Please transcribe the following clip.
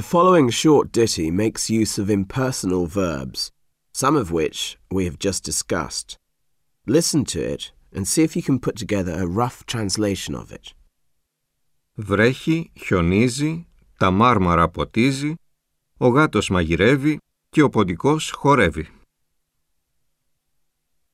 The following short ditty makes use of impersonal verbs, some of which we have just discussed. Listen to it and see if you can put together a rough translation of it. Βρέχει, χιονίζει, τα μάρμαρα ποτίζει, ο γάτος μαγειρεύει και ο ποντικός χορεύει.